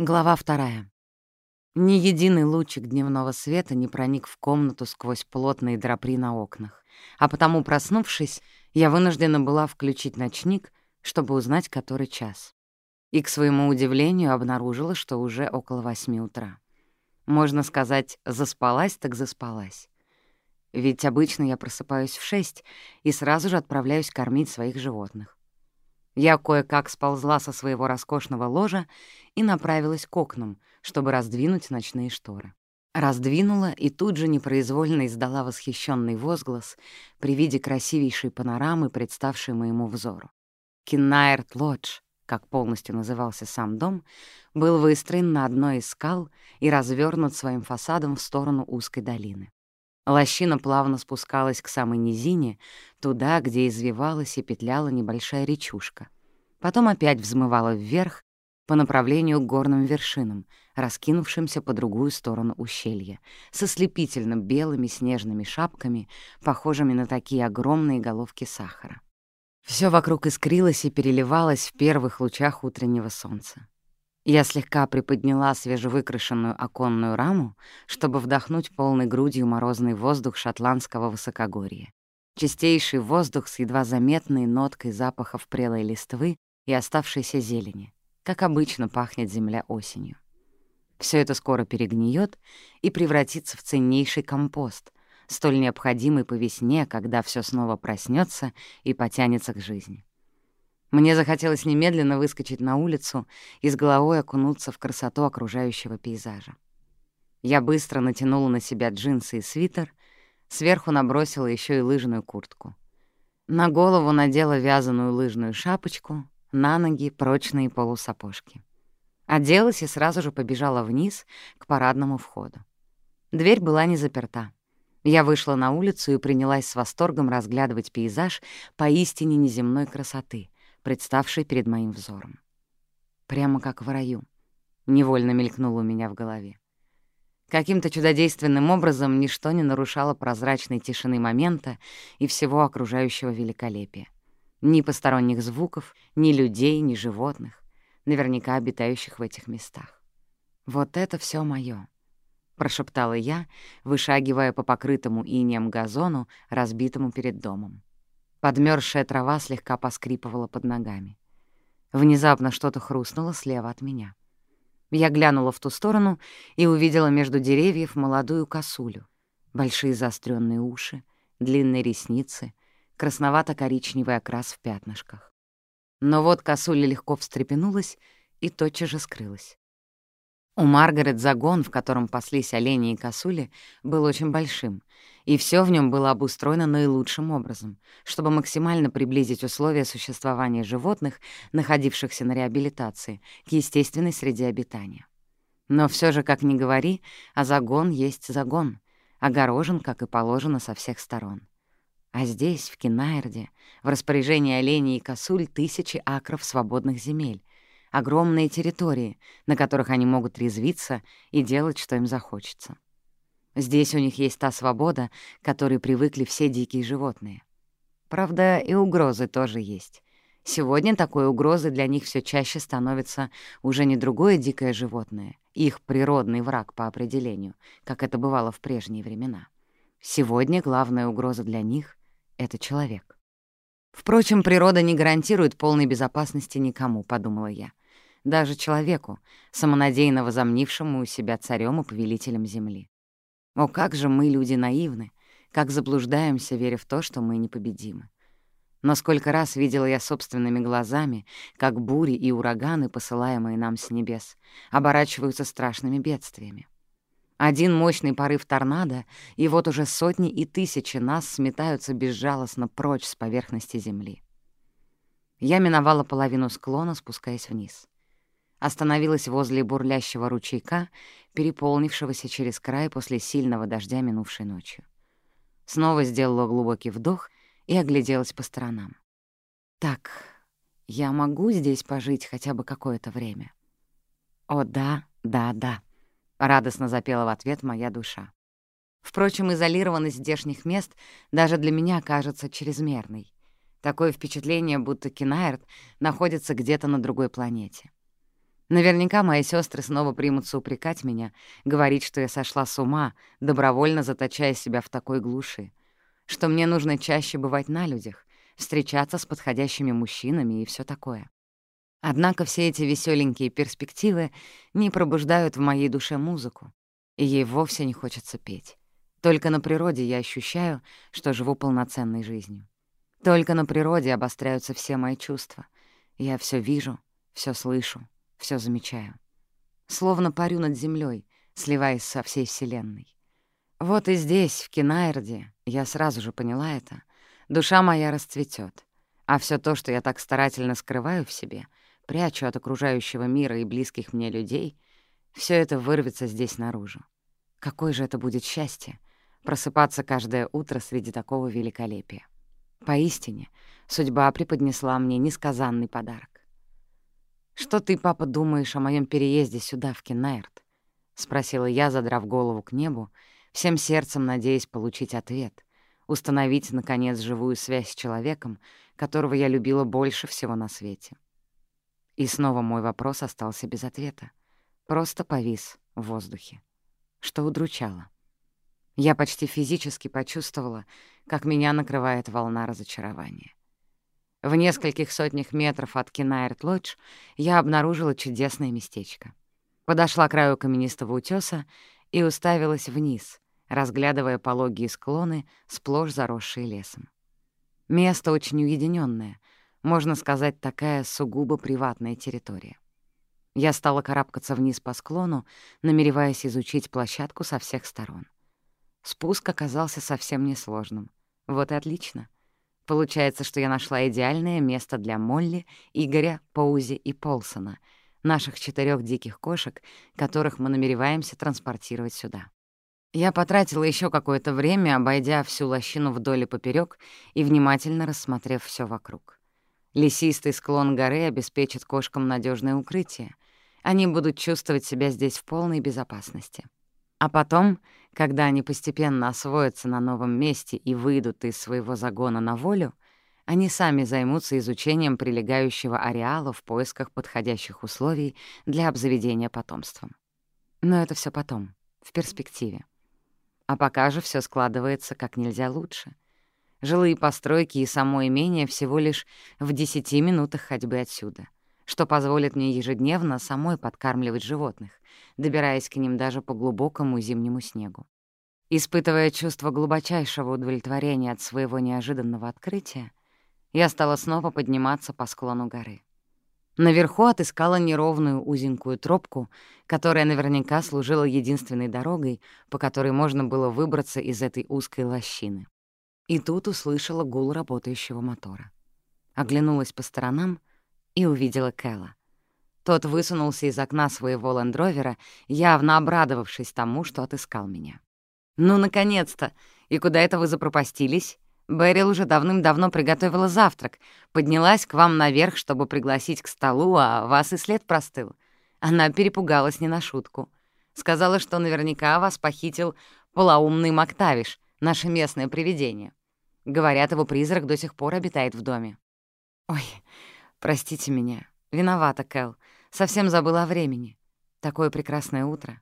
Глава вторая. Ни единый лучик дневного света не проник в комнату сквозь плотные драпри на окнах, а потому, проснувшись, я вынуждена была включить ночник, чтобы узнать, который час. И, к своему удивлению, обнаружила, что уже около восьми утра. Можно сказать, заспалась так заспалась. Ведь обычно я просыпаюсь в шесть и сразу же отправляюсь кормить своих животных. Я кое-как сползла со своего роскошного ложа и направилась к окнам, чтобы раздвинуть ночные шторы. Раздвинула и тут же непроизвольно издала восхищенный возглас при виде красивейшей панорамы, представшей моему взору. Киннаерт Лодж, как полностью назывался сам дом, был выстроен на одной из скал и развернут своим фасадом в сторону узкой долины. Лощина плавно спускалась к самой низине, туда, где извивалась и петляла небольшая речушка. Потом опять взмывала вверх по направлению к горным вершинам, раскинувшимся по другую сторону ущелья, со слепительно белыми снежными шапками, похожими на такие огромные головки сахара. Все вокруг искрилось и переливалось в первых лучах утреннего солнца. Я слегка приподняла свежевыкрашенную оконную раму, чтобы вдохнуть полной грудью морозный воздух шотландского высокогорья. Чистейший воздух с едва заметной ноткой запахов прелой листвы и оставшейся зелени, как обычно пахнет земля осенью. Все это скоро перегниет и превратится в ценнейший компост, столь необходимый по весне, когда все снова проснется и потянется к жизни. Мне захотелось немедленно выскочить на улицу и с головой окунуться в красоту окружающего пейзажа. Я быстро натянула на себя джинсы и свитер, сверху набросила еще и лыжную куртку. На голову надела вязаную лыжную шапочку, на ноги прочные полусапожки. Оделась и сразу же побежала вниз к парадному входу. Дверь была не заперта. Я вышла на улицу и принялась с восторгом разглядывать пейзаж поистине неземной красоты — представший перед моим взором. Прямо как в раю. Невольно мелькнуло у меня в голове. Каким-то чудодейственным образом ничто не нарушало прозрачной тишины момента и всего окружающего великолепия. Ни посторонних звуков, ни людей, ни животных, наверняка обитающих в этих местах. «Вот это все моё», — прошептала я, вышагивая по покрытому инеем газону, разбитому перед домом. Подмерзшая трава слегка поскрипывала под ногами. Внезапно что-то хрустнуло слева от меня. Я глянула в ту сторону и увидела между деревьев молодую косулю. Большие заостренные уши, длинные ресницы, красновато-коричневый окрас в пятнышках. Но вот косуля легко встрепенулась и тотчас же скрылась. У Маргарет загон, в котором паслись олени и косули, был очень большим, и все в нем было обустроено наилучшим образом, чтобы максимально приблизить условия существования животных, находившихся на реабилитации, к естественной среде обитания. Но все же, как ни говори, а загон есть загон, огорожен, как и положено, со всех сторон. А здесь, в Кинаерде, в распоряжении оленей и косуль тысячи акров свободных земель, огромные территории, на которых они могут резвиться и делать, что им захочется. Здесь у них есть та свобода, которой привыкли все дикие животные. Правда, и угрозы тоже есть. Сегодня такой угрозой для них все чаще становится уже не другое дикое животное, их природный враг по определению, как это бывало в прежние времена. Сегодня главная угроза для них — это человек. Впрочем, природа не гарантирует полной безопасности никому, подумала я. Даже человеку, самонадеянно возомнившему себя царем и повелителем земли. О, как же мы, люди, наивны, как заблуждаемся, веря в то, что мы непобедимы. Но сколько раз видела я собственными глазами, как бури и ураганы, посылаемые нам с небес, оборачиваются страшными бедствиями. Один мощный порыв торнадо, и вот уже сотни и тысячи нас сметаются безжалостно прочь с поверхности земли. Я миновала половину склона, спускаясь вниз остановилась возле бурлящего ручейка, переполнившегося через край после сильного дождя минувшей ночью. Снова сделала глубокий вдох и огляделась по сторонам. «Так, я могу здесь пожить хотя бы какое-то время?» «О, да, да, да», — радостно запела в ответ моя душа. Впрочем, изолированность здешних мест даже для меня кажется чрезмерной. Такое впечатление, будто Кинаерт находится где-то на другой планете. Наверняка мои сестры снова примутся упрекать меня, говорить, что я сошла с ума, добровольно заточая себя в такой глуши, что мне нужно чаще бывать на людях, встречаться с подходящими мужчинами и все такое. Однако все эти веселенькие перспективы не пробуждают в моей душе музыку, и ей вовсе не хочется петь. Только на природе я ощущаю, что живу полноценной жизнью. Только на природе обостряются все мои чувства. Я все вижу, все слышу, все замечаю. Словно парю над землей, сливаясь со всей Вселенной. Вот и здесь, в Кинаерде, я сразу же поняла это, душа моя расцветет, а все то, что я так старательно скрываю в себе, прячу от окружающего мира и близких мне людей, все это вырвется здесь наружу. Какое же это будет счастье — просыпаться каждое утро среди такого великолепия. Поистине, судьба преподнесла мне несказанный подарок. «Что ты, папа, думаешь о моем переезде сюда, в Кеннерт?» — спросила я, задрав голову к небу, всем сердцем надеясь получить ответ, установить, наконец, живую связь с человеком, которого я любила больше всего на свете. И снова мой вопрос остался без ответа, просто повис в воздухе, что удручало. Я почти физически почувствовала, как меня накрывает волна разочарования. В нескольких сотнях метров от Кинаерт-Лодж я обнаружила чудесное местечко. Подошла к краю каменистого утёса и уставилась вниз, разглядывая пологие склоны, сплошь заросшие лесом. Место очень уединённое, можно сказать, такая сугубо приватная территория. Я стала карабкаться вниз по склону, намереваясь изучить площадку со всех сторон. Спуск оказался совсем несложным. Вот и отлично — Получается, что я нашла идеальное место для Молли, Игоря, Паузи и Полсона, наших четырех диких кошек, которых мы намереваемся транспортировать сюда. Я потратила еще какое-то время, обойдя всю лощину вдоль и поперёк и внимательно рассмотрев все вокруг. Лесистый склон горы обеспечит кошкам надежное укрытие. Они будут чувствовать себя здесь в полной безопасности. А потом, когда они постепенно освоятся на новом месте и выйдут из своего загона на волю, они сами займутся изучением прилегающего ареала в поисках подходящих условий для обзаведения потомством. Но это все потом, в перспективе. А пока же все складывается как нельзя лучше. Жилые постройки и само имение всего лишь в десяти минутах ходьбы отсюда — что позволит мне ежедневно самой подкармливать животных, добираясь к ним даже по глубокому зимнему снегу. Испытывая чувство глубочайшего удовлетворения от своего неожиданного открытия, я стала снова подниматься по склону горы. Наверху отыскала неровную узенькую тропку, которая наверняка служила единственной дорогой, по которой можно было выбраться из этой узкой лощины. И тут услышала гул работающего мотора. Оглянулась по сторонам и увидела Кэлла. Тот высунулся из окна своего лендровера, явно обрадовавшись тому, что отыскал меня. «Ну, наконец-то! И куда это вы запропастились?» Берил уже давным-давно приготовила завтрак, поднялась к вам наверх, чтобы пригласить к столу, а вас и след простыл. Она перепугалась не на шутку. Сказала, что наверняка вас похитил полоумный Мактавиш, наше местное привидение. Говорят, его призрак до сих пор обитает в доме. Ой, «Простите меня. Виновата, Кэл. Совсем забыла о времени. Такое прекрасное утро.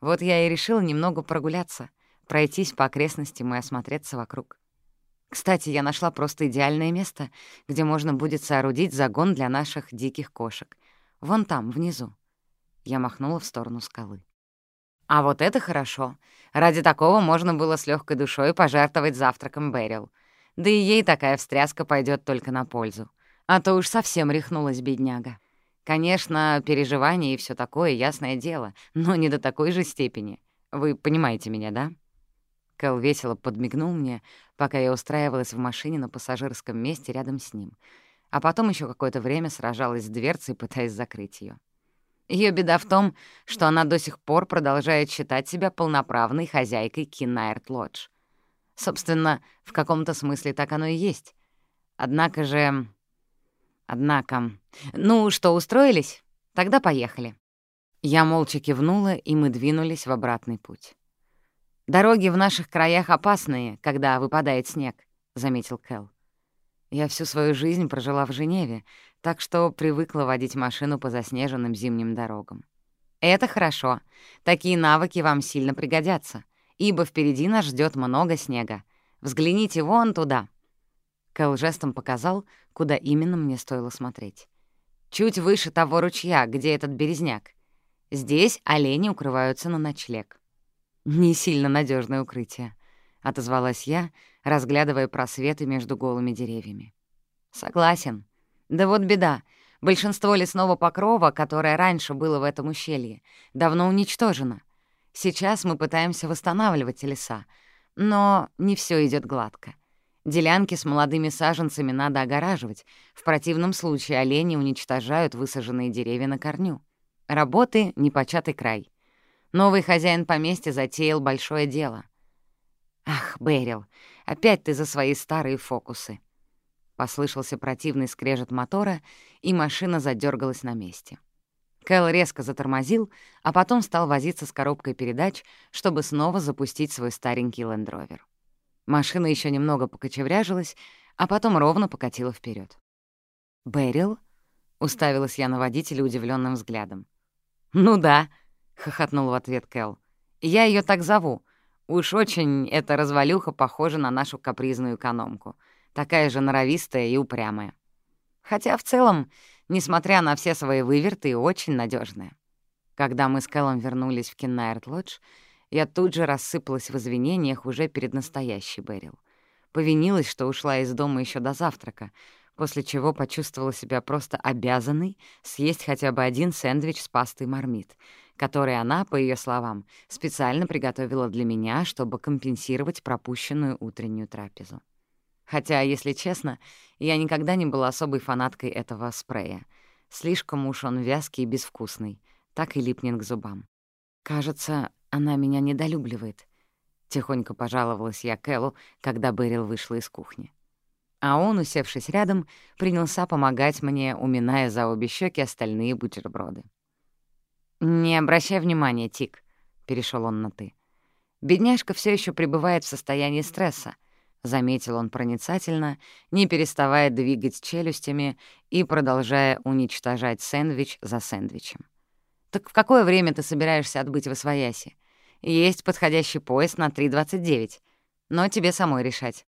Вот я и решила немного прогуляться, пройтись по окрестностям и осмотреться вокруг. Кстати, я нашла просто идеальное место, где можно будет соорудить загон для наших диких кошек. Вон там, внизу». Я махнула в сторону скалы. «А вот это хорошо. Ради такого можно было с легкой душой пожертвовать завтраком Берил. Да и ей такая встряска пойдет только на пользу. А то уж совсем рехнулась бедняга. Конечно, переживания и все такое, ясное дело, но не до такой же степени. Вы понимаете меня, да? Кэл весело подмигнул мне, пока я устраивалась в машине на пассажирском месте рядом с ним, а потом еще какое-то время сражалась с дверцей, пытаясь закрыть ее. Ее беда в том, что она до сих пор продолжает считать себя полноправной хозяйкой Кинайрт Лодж. Собственно, в каком-то смысле так оно и есть. Однако же Однако... Ну что, устроились? Тогда поехали. Я молча кивнула, и мы двинулись в обратный путь. «Дороги в наших краях опасные, когда выпадает снег», — заметил Кэл. «Я всю свою жизнь прожила в Женеве, так что привыкла водить машину по заснеженным зимним дорогам. Это хорошо. Такие навыки вам сильно пригодятся, ибо впереди нас ждет много снега. Взгляните вон туда. Кэл жестом показал, куда именно мне стоило смотреть. Чуть выше того ручья, где этот березняк. Здесь олени укрываются на ночлег. Не сильно надежное укрытие, отозвалась я, разглядывая просветы между голыми деревьями. Согласен. Да вот беда. Большинство лесного покрова, которое раньше было в этом ущелье, давно уничтожено. Сейчас мы пытаемся восстанавливать леса, но не все идет гладко. Делянки с молодыми саженцами надо огораживать, в противном случае олени уничтожают высаженные деревья на корню. Работы — непочатый край. Новый хозяин поместья затеял большое дело. «Ах, Бэрил, опять ты за свои старые фокусы!» Послышался противный скрежет мотора, и машина задергалась на месте. Кэл резко затормозил, а потом стал возиться с коробкой передач, чтобы снова запустить свой старенький лендровер. Машина еще немного покочевряжилась, а потом ровно покатила вперед. «Берил?» — уставилась я на водителя удивленным взглядом. «Ну да», — хохотнул в ответ Кэл. «Я ее так зову. Уж очень эта развалюха похожа на нашу капризную экономку такая же норовистая и упрямая. Хотя в целом, несмотря на все свои выверты, очень надежная. Когда мы с Кэллом вернулись в Кеннайрт-Лодж, я тут же рассыпалась в извинениях уже перед настоящей Берил. Повинилась, что ушла из дома еще до завтрака, после чего почувствовала себя просто обязанной съесть хотя бы один сэндвич с пастой мармит, который она, по ее словам, специально приготовила для меня, чтобы компенсировать пропущенную утреннюю трапезу. Хотя, если честно, я никогда не была особой фанаткой этого спрея. Слишком уж он вязкий и безвкусный, так и липнет к зубам. Кажется, она меня недолюбливает. Тихонько пожаловалась я Кэллу, когда Берил вышла из кухни. А он, усевшись рядом, принялся помогать мне, уминая за обе щеки остальные бутерброды. «Не обращай внимания, Тик», — перешел он на «ты». «Бедняжка все еще пребывает в состоянии стресса, — заметил он проницательно, не переставая двигать челюстями и продолжая уничтожать сэндвич за сэндвичем. «Так в какое время ты собираешься отбыть в Освояси? Есть подходящий поезд на 3.29, но тебе самой решать».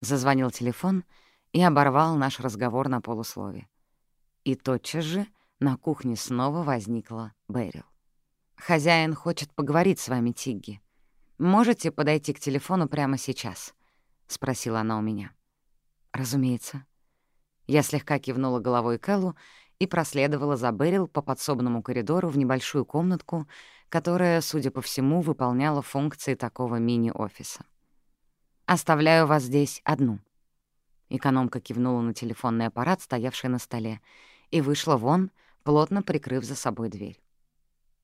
Зазвонил телефон и оборвал наш разговор на полуслове. И тотчас же на кухне снова возникла Бэрил. «Хозяин хочет поговорить с вами, Тигги. Можете подойти к телефону прямо сейчас?» — спросила она у меня. «Разумеется». Я слегка кивнула головой Кэллу и проследовала за Берил по подсобному коридору в небольшую комнатку, которая, судя по всему, выполняла функции такого мини-офиса. «Оставляю вас здесь одну». Экономка кивнула на телефонный аппарат, стоявший на столе, и вышла вон, плотно прикрыв за собой дверь.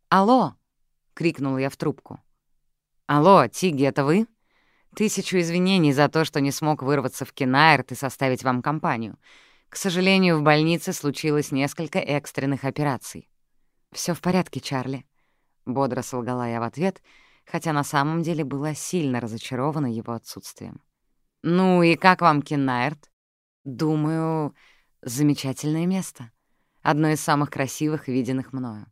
«Алло!» — крикнула я в трубку. «Алло, Тиги, это вы?» Тысячу извинений за то, что не смог вырваться в Кенайрт и составить вам компанию. К сожалению, в больнице случилось несколько экстренных операций. Все в порядке, Чарли», — бодро солгала я в ответ, хотя на самом деле была сильно разочарована его отсутствием. «Ну и как вам Кенайрт?» «Думаю, замечательное место. Одно из самых красивых, виденных мною.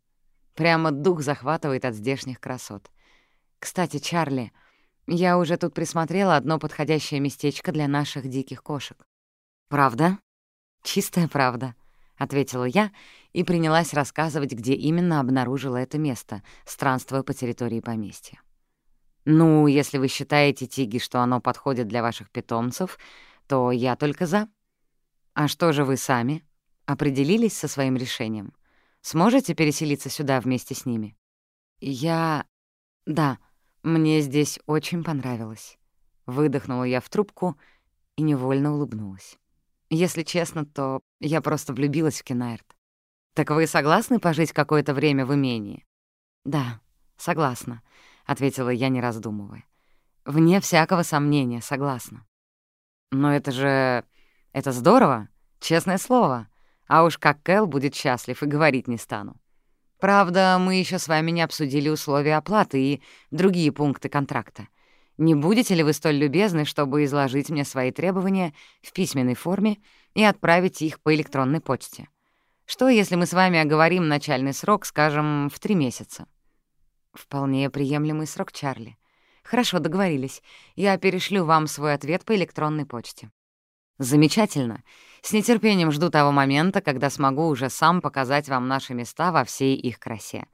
Прямо дух захватывает от здешних красот. Кстати, Чарли, — я уже тут присмотрела одно подходящее местечко для наших диких кошек. «Правда?» «Чистая правда», — ответила я и принялась рассказывать, где именно обнаружила это место, странствуя по территории поместья. «Ну, если вы считаете, Тиги, что оно подходит для ваших питомцев, то я только за. А что же вы сами? Определились со своим решением? Сможете переселиться сюда вместе с ними?» «Я... да», мне здесь очень понравилось. Выдохнула я в трубку и невольно улыбнулась. Если честно, то я просто влюбилась в Кенайрт. «Так вы согласны пожить какое-то время в имении?» «Да, согласна», — ответила я, не раздумывая. «Вне всякого сомнения, согласна». «Но это же... это здорово, честное слово. А уж как Кэл будет счастлив, и говорить не стану. Правда, мы еще с вами не обсудили условия оплаты и другие пункты контракта. Не будете ли вы столь любезны, чтобы изложить мне свои требования в письменной форме и отправить их по электронной почте. Что, если мы с вами оговорим начальный срок, скажем, в три месяца? Вполне приемлемый срок, Чарли. Хорошо, договорились. Я перешлю вам свой ответ по электронной почте. Замечательно. С нетерпением жду того момента, когда смогу уже сам показать вам наши места во всей их красе.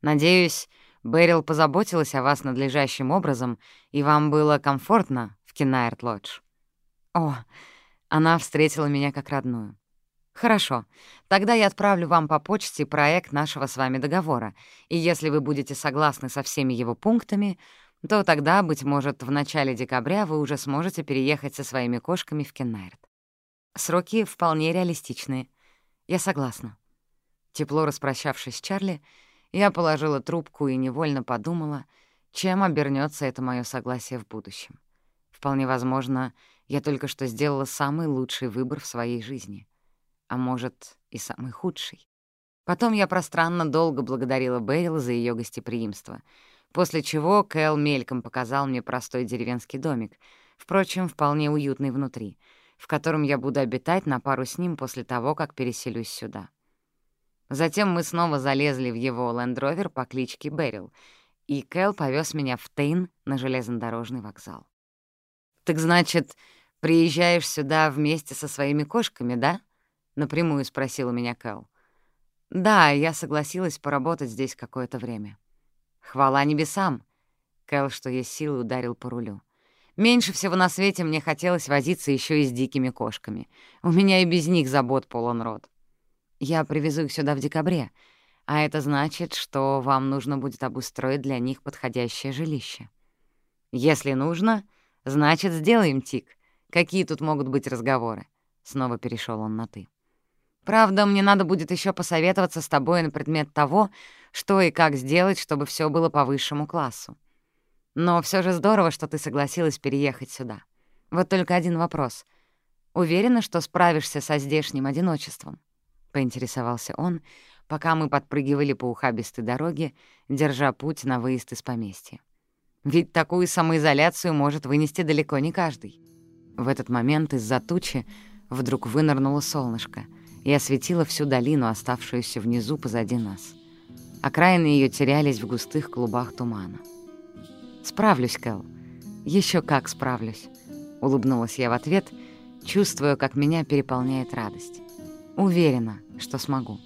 Надеюсь, Берил позаботилась о вас надлежащим образом, и вам было комфортно в Кенайрт-Лодж. О, она встретила меня как родную. «Хорошо. Тогда я отправлю вам по почте проект нашего с вами договора, и если вы будете согласны со всеми его пунктами, то тогда, быть может, в начале декабря вы уже сможете переехать со своими кошками в Кеннайрт. Сроки вполне реалистичные. Я согласна». Тепло распрощавшись с Чарли, я положила трубку и невольно подумала, чем обернется это мое согласие в будущем. Вполне возможно, я только что сделала самый лучший выбор в своей жизни — а может, и самый худший. Потом я пространно долго благодарила Бейл за ее гостеприимство, после чего Кэл мельком показал мне простой деревенский домик, впрочем, вполне уютный внутри, в котором я буду обитать на пару с ним после того, как переселюсь сюда. Затем мы снова залезли в его лендровер по кличке Берил, и Кэл повез меня в Тейн на железнодорожный вокзал. «Так значит, приезжаешь сюда вместе со своими кошками, да?» — напрямую спросила меня Кэл. «Да, я согласилась поработать здесь какое-то время». «Хвала небесам!» — Кэл, что есть силы, ударил по рулю. «Меньше всего на свете мне хотелось возиться еще и с дикими кошками. У меня и без них забот полон рот. Я привезу их сюда в декабре, а это значит, что вам нужно будет обустроить для них подходящее жилище. Если нужно, значит, сделаем тик. Какие тут могут быть разговоры?» Снова перешел он на «ты». Правда, мне надо будет еще посоветоваться с тобой на предмет того, что и как сделать, чтобы все было по высшему классу. Но все же здорово, что ты согласилась переехать сюда. Вот только один вопрос. Уверена, что справишься со здешним одиночеством?» — поинтересовался он, пока мы подпрыгивали по ухабистой дороге, держа путь на выезд из поместья. «Ведь такую самоизоляцию может вынести далеко не каждый». В этот момент из-за тучи вдруг вынырнуло солнышко — и осветила всю долину, оставшуюся внизу позади нас. Окраины ее терялись в густых клубах тумана. «Справлюсь, Кэл. Еще как справлюсь», — улыбнулась я в ответ, чувствуя, как меня переполняет радость. Уверена, что смогу.